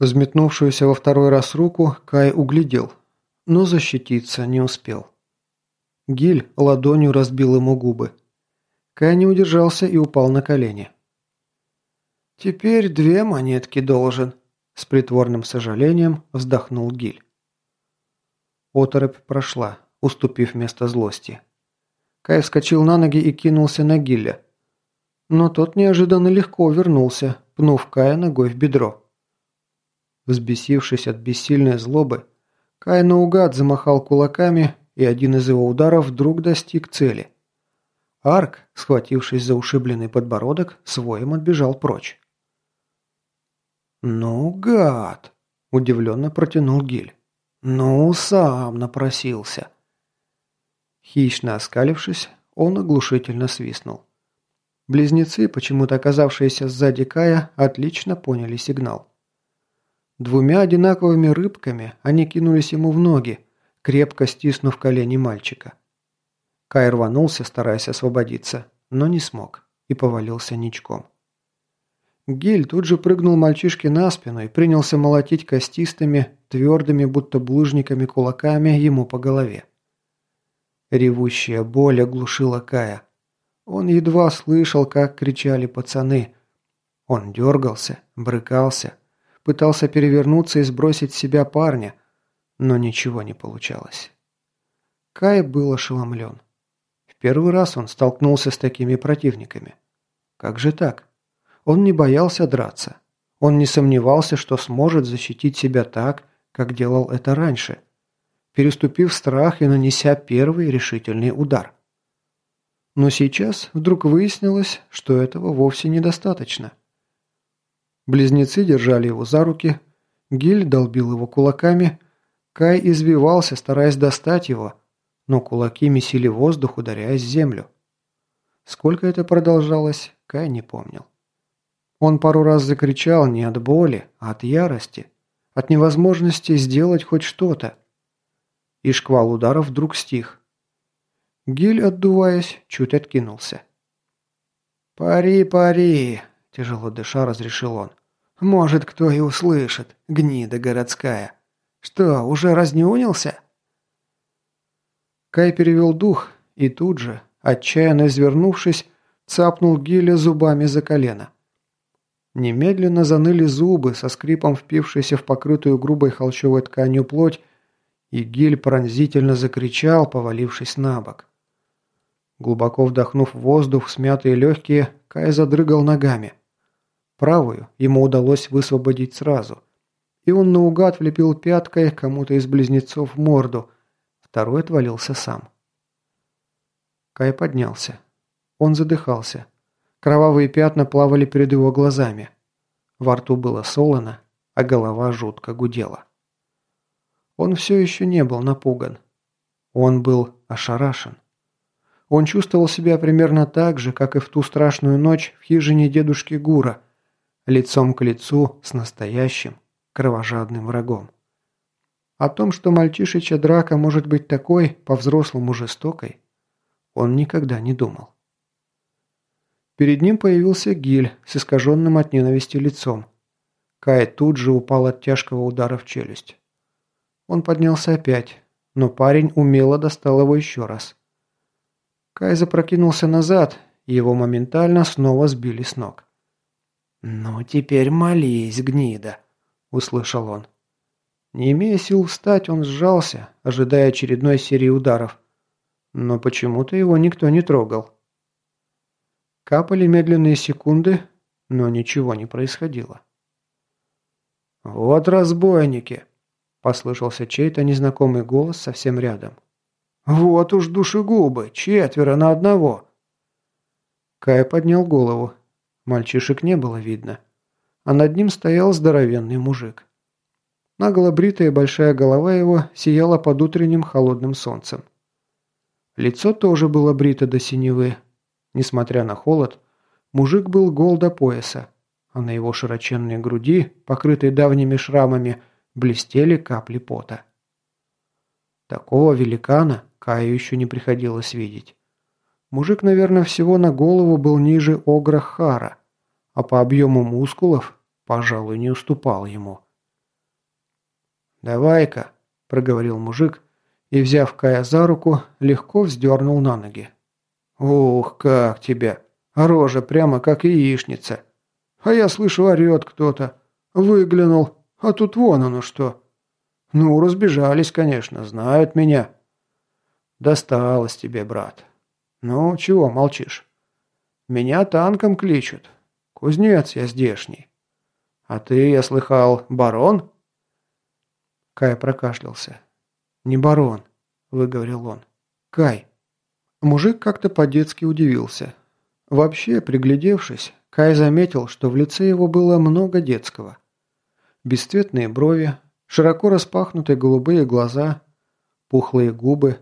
Взметнувшуюся во второй раз руку Кай углядел, но защититься не успел. Гиль ладонью разбил ему губы. Кай не удержался и упал на колени. «Теперь две монетки должен», – с притворным сожалением вздохнул Гиль. Оторопь прошла, уступив место злости. Кай вскочил на ноги и кинулся на Гилля. Но тот неожиданно легко вернулся, пнув Кая ногой в бедро. Взбесившись от бессильной злобы, Кай наугад замахал кулаками, и один из его ударов вдруг достиг цели. Арк, схватившись за ушибленный подбородок, своим отбежал прочь. «Ну, гад!» – удивленно протянул Гиль. «Ну, сам напросился». Хищно оскалившись, он оглушительно свистнул. Близнецы, почему-то оказавшиеся сзади Кая, отлично поняли сигнал. Двумя одинаковыми рыбками они кинулись ему в ноги, крепко стиснув колени мальчика. Кай рванулся, стараясь освободиться, но не смог и повалился ничком. Гиль тут же прыгнул мальчишке на спину и принялся молотить костистыми, твердыми, будто булыжниками кулаками ему по голове. Ревущая боль оглушила Кая. Он едва слышал, как кричали пацаны. Он дергался, брыкался, пытался перевернуться и сбросить с себя парня, но ничего не получалось. Кай был ошеломлен. В первый раз он столкнулся с такими противниками. Как же так? Он не боялся драться. Он не сомневался, что сможет защитить себя так, как делал это раньше, переступив страх и нанеся первый решительный удар. Но сейчас вдруг выяснилось, что этого вовсе недостаточно. Близнецы держали его за руки, Гиль долбил его кулаками, Кай извивался, стараясь достать его, но кулаки месили воздух, ударяясь землю. Сколько это продолжалось, Кай не помнил. Он пару раз закричал не от боли, а от ярости, от невозможности сделать хоть что-то. И шквал ударов вдруг стих. Гиль, отдуваясь, чуть откинулся. «Пари, пари!» – тяжело дыша разрешил он. «Может, кто и услышит, гнида городская. Что, уже разнюнился?» Кай перевел дух и тут же, отчаянно извернувшись, цапнул Гиля зубами за колено. Немедленно заныли зубы, со скрипом впившиеся в покрытую грубой холщовой тканью плоть, и Гиль пронзительно закричал, повалившись на бок. Глубоко вдохнув воздух в смятые легкие, Кай задрыгал ногами. Правую ему удалось высвободить сразу. И он наугад влепил пяткой кому-то из близнецов в морду, второй отвалился сам. Кай поднялся. Он задыхался. Кровавые пятна плавали перед его глазами. Во рту было солоно, а голова жутко гудела. Он все еще не был напуган. Он был ошарашен. Он чувствовал себя примерно так же, как и в ту страшную ночь в хижине дедушки Гура, лицом к лицу с настоящим, кровожадным врагом. О том, что мальчишечья драка может быть такой, по-взрослому жестокой, он никогда не думал. Перед ним появился Гиль с искаженным от ненависти лицом. Кай тут же упал от тяжкого удара в челюсть. Он поднялся опять, но парень умело достал его еще раз. Кай запрокинулся назад, и его моментально снова сбили с ног. «Ну, теперь молись, гнида», – услышал он. Не имея сил встать, он сжался, ожидая очередной серии ударов. Но почему-то его никто не трогал. Капали медленные секунды, но ничего не происходило. «Вот разбойники!» – послышался чей-то незнакомый голос совсем рядом. «Вот уж душегубы! Четверо на одного!» Кай поднял голову. Мальчишек не было видно. А над ним стоял здоровенный мужик. Наголо бритая большая голова его сияла под утренним холодным солнцем. Лицо тоже было брито до синевы, Несмотря на холод, мужик был гол до пояса, а на его широченной груди, покрытой давними шрамами, блестели капли пота. Такого великана Каю еще не приходилось видеть. Мужик, наверное, всего на голову был ниже Огра Хара, а по объему мускулов, пожалуй, не уступал ему. «Давай-ка», – проговорил мужик, и, взяв Кая за руку, легко вздернул на ноги. «Ух, как тебя! Рожа прямо как яичница! А я слышу, орет кто-то. Выглянул, а тут вон оно что. Ну, разбежались, конечно, знают меня». «Досталось тебе, брат. Ну, чего молчишь? Меня танком кличут. Кузнец я здешний. А ты, я слыхал, барон?» Кай прокашлялся. «Не барон», – выговорил он. «Кай». Мужик как-то по-детски удивился. Вообще, приглядевшись, Кай заметил, что в лице его было много детского. Бесцветные брови, широко распахнутые голубые глаза, пухлые губы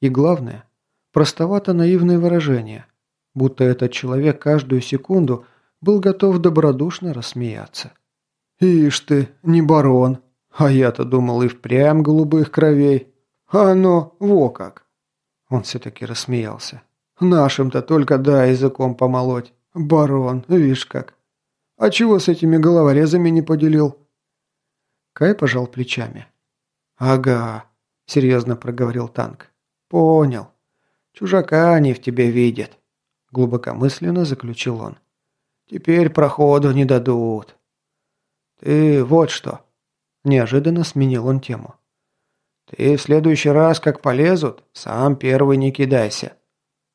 и, главное, простовато-наивное выражение, будто этот человек каждую секунду был готов добродушно рассмеяться. «Ишь ты, не барон!» А я-то думал и впрямь голубых кровей. А оно, во как!» Он все-таки рассмеялся. «Нашим-то только дай языком помолоть. Барон, видишь как. А чего с этими головорезами не поделил?» Кай пожал плечами. «Ага», — серьезно проговорил танк. «Понял. Чужака они в тебе видят», — глубокомысленно заключил он. «Теперь проходу не дадут». «Ты вот что», Неожиданно сменил он тему. «Ты в следующий раз, как полезут, сам первый не кидайся.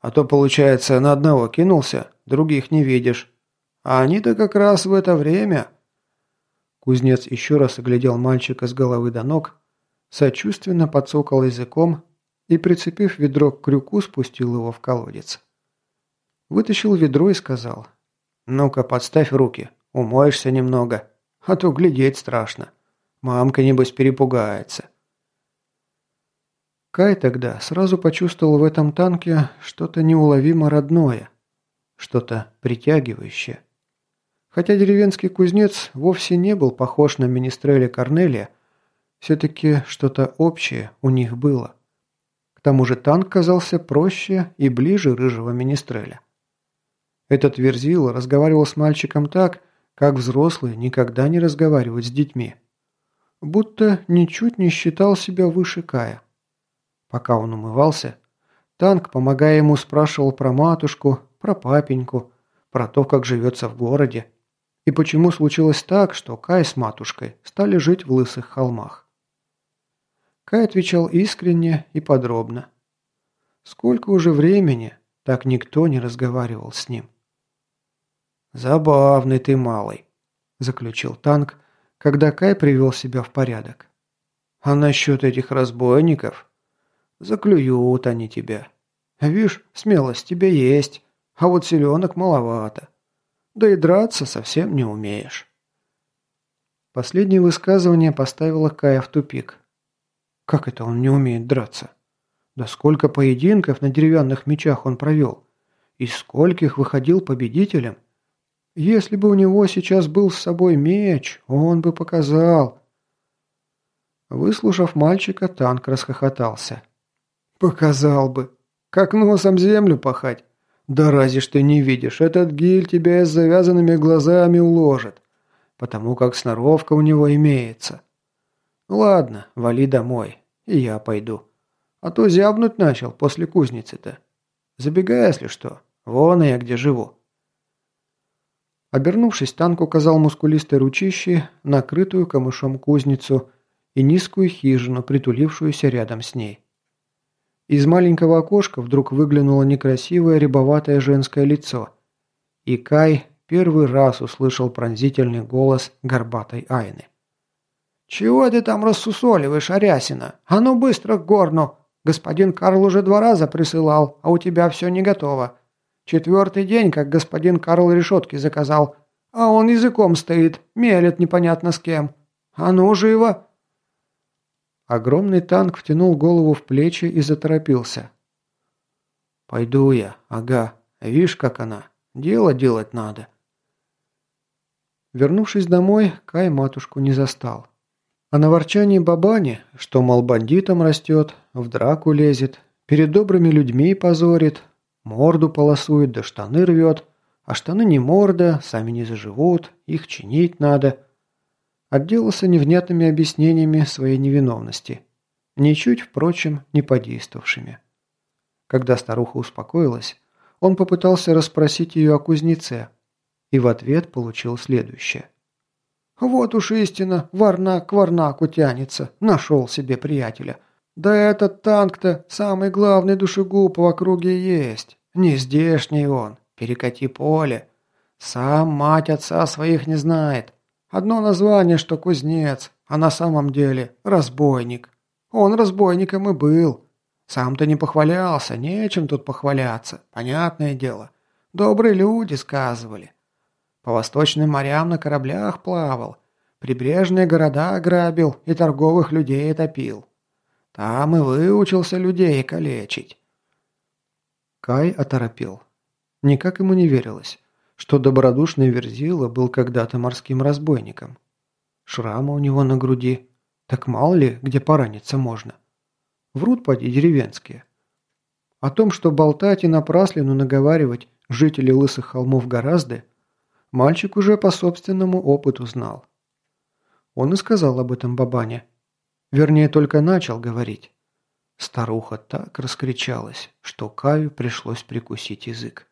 А то, получается, на одного кинулся, других не видишь. А они-то как раз в это время...» Кузнец еще раз оглядел мальчика с головы до ног, сочувственно подсокал языком и, прицепив ведро к крюку, спустил его в колодец. Вытащил ведро и сказал, «Ну-ка, подставь руки, умоешься немного, а то глядеть страшно». Мамка, небось, перепугается. Кай тогда сразу почувствовал в этом танке что-то неуловимо родное, что-то притягивающее. Хотя деревенский кузнец вовсе не был похож на министреля Корнелия, все-таки что-то общее у них было. К тому же танк казался проще и ближе рыжего министреля. Этот Верзил разговаривал с мальчиком так, как взрослые никогда не разговаривают с детьми будто ничуть не считал себя выше Кая. Пока он умывался, танк, помогая ему, спрашивал про матушку, про папеньку, про то, как живется в городе, и почему случилось так, что Кай с матушкой стали жить в лысых холмах. Кай отвечал искренне и подробно. Сколько уже времени, так никто не разговаривал с ним. «Забавный ты малый», – заключил танк, когда Кай привел себя в порядок. А насчет этих разбойников? Заклюют они тебя. Вишь, смелость тебе есть, а вот селенок маловато. Да и драться совсем не умеешь. Последнее высказывание поставило Кая в тупик. Как это он не умеет драться? Да сколько поединков на деревянных мечах он провел? Из скольких выходил победителем? Если бы у него сейчас был с собой меч, он бы показал. Выслушав мальчика, танк расхохотался. «Показал бы. Как носом землю пахать. Да разве ж ты не видишь, этот гиль тебя с завязанными глазами уложит, потому как сноровка у него имеется. Ладно, вали домой, и я пойду. А то зябнуть начал после кузницы-то. Забегай, если что, вон я где живу». Обернувшись, танк указал мускулистой ручищей накрытую камышом кузницу и низкую хижину, притулившуюся рядом с ней. Из маленького окошка вдруг выглянуло некрасивое рябоватое женское лицо, и Кай первый раз услышал пронзительный голос горбатой Айны. «Чего ты там рассусоливаешь, Арясина? А ну быстро к горну! Господин Карл уже два раза присылал, а у тебя все не готово. Четвертый день, как господин Карл решетки заказал. А он языком стоит, мелет непонятно с кем. А ну, живо!» Огромный танк втянул голову в плечи и заторопился. «Пойду я, ага. Видишь, как она. Дело делать надо». Вернувшись домой, Кай матушку не застал. А на ворчании бабани, что, мол, бандитом растет, в драку лезет, перед добрыми людьми позорит, Морду полосует, да штаны рвет. А штаны не морда, сами не заживут, их чинить надо. Отделался невнятными объяснениями своей невиновности, ничуть, впрочем, не подействовавшими. Когда старуха успокоилась, он попытался расспросить ее о кузнеце, и в ответ получил следующее. «Вот уж истина, варнак к варнаку тянется, нашел себе приятеля. Да этот танк-то самый главный душегуб в округе есть. Не здешний он, перекати поле. Сам мать отца своих не знает. Одно название, что кузнец, а на самом деле разбойник. Он разбойником и был. Сам-то не похвалялся, нечем тут похваляться, понятное дело. Добрые люди сказывали. По восточным морям на кораблях плавал, прибрежные города грабил и торговых людей топил. Там и выучился людей калечить. Кай оторопел. Никак ему не верилось, что добродушный Верзила был когда-то морским разбойником. Шрамы у него на груди. Так мало ли, где пораниться можно. Врут поди деревенские. О том, что болтать и напраслину наговаривать жители Лысых холмов гораздо, мальчик уже по собственному опыту знал. Он и сказал об этом бабане. Вернее, только начал говорить. Старуха так раскричалась, что Каю пришлось прикусить язык.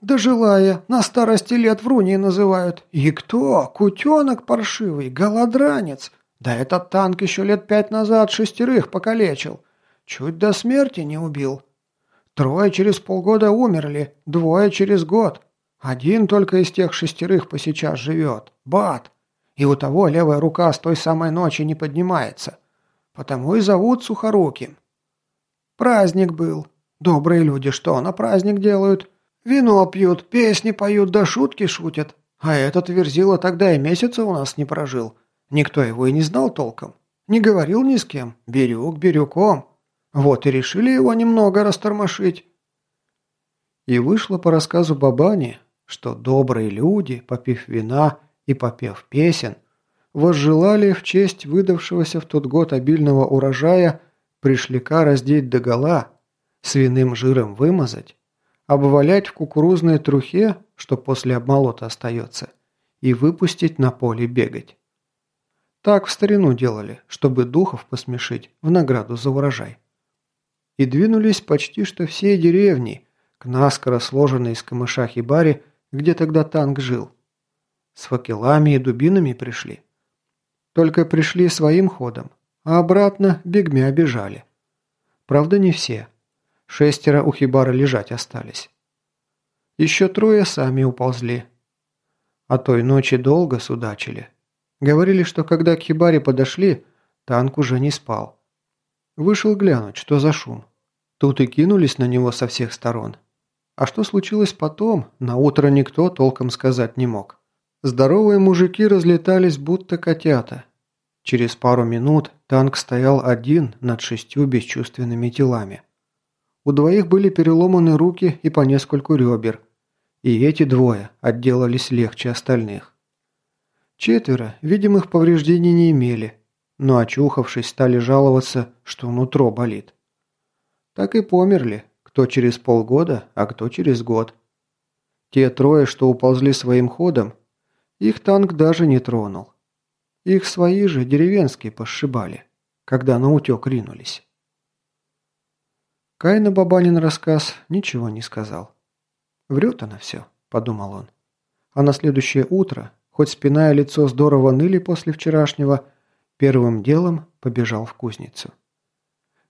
«Дожилая, на старости лет вруни называют. И кто? Кутенок паршивый, голодранец, да этот танк еще лет пять назад шестерых покалечил. Чуть до смерти не убил. Трое через полгода умерли, двое через год. Один только из тех шестерых по сейчас живет. Бат. И у того левая рука с той самой ночи не поднимается. Потому и зовут Сухоруким. Праздник был. Добрые люди что на праздник делают? Вино пьют, песни поют, да шутки шутят. А этот Верзила тогда и месяца у нас не прожил. Никто его и не знал толком. Не говорил ни с кем. Бирюк бирюком. Вот и решили его немного растормошить. И вышло по рассказу Бабани, что добрые люди, попив вина и попев песен, возжелали в честь выдавшегося в тот год обильного урожая пришляка раздеть догола, свиным жиром вымазать, обвалять в кукурузной трухе, что после обмолота остается, и выпустить на поле бегать. Так в старину делали, чтобы духов посмешить в награду за урожай. И двинулись почти что все деревни к наскоро сложенной из камыша хибаре, где тогда танк жил. С факелами и дубинами пришли. Только пришли своим ходом, а обратно бегмя бежали. Правда, не все. Шестеро у хибара лежать остались. Еще трое сами уползли. А той ночи долго судачили. Говорили, что когда к Хибаре подошли, танк уже не спал. Вышел глянуть, что за шум. Тут и кинулись на него со всех сторон. А что случилось потом, на утро никто толком сказать не мог. Здоровые мужики разлетались, будто котята. Через пару минут танк стоял один над шестью бесчувственными телами. У двоих были переломаны руки и по нескольку ребер. И эти двое отделались легче остальных. Четверо видимых повреждений не имели, но очухавшись, стали жаловаться, что нутро болит. Так и померли, кто через полгода, а кто через год. Те трое, что уползли своим ходом, их танк даже не тронул. Их свои же деревенские пошибали, когда на утек ринулись. Кайна Бабанин рассказ ничего не сказал. «Врет она все», – подумал он. А на следующее утро, Хоть спина и лицо здорово ныли после вчерашнего, первым делом побежал в кузницу.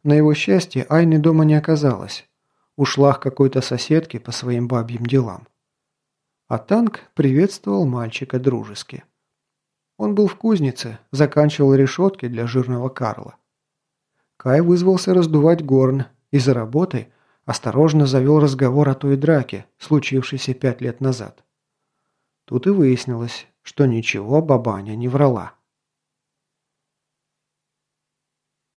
На его счастье Айны дома не оказалось. Ушла к какой-то соседке по своим бабьим делам. А танк приветствовал мальчика дружески. Он был в кузнице, заканчивал решетки для жирного Карла. Кай вызвался раздувать горн и за работой осторожно завел разговор о той драке, случившейся пять лет назад. Тут и выяснилось, что ничего бабаня не врала.